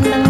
ng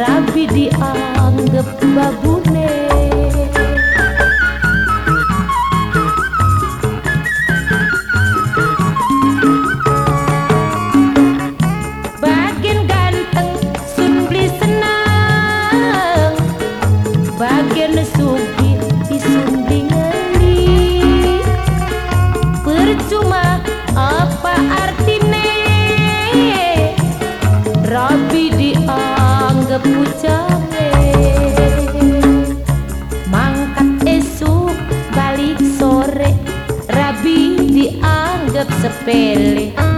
rabi dianggap babune pujange mangkat esok balik sore Rabi dianggap sepele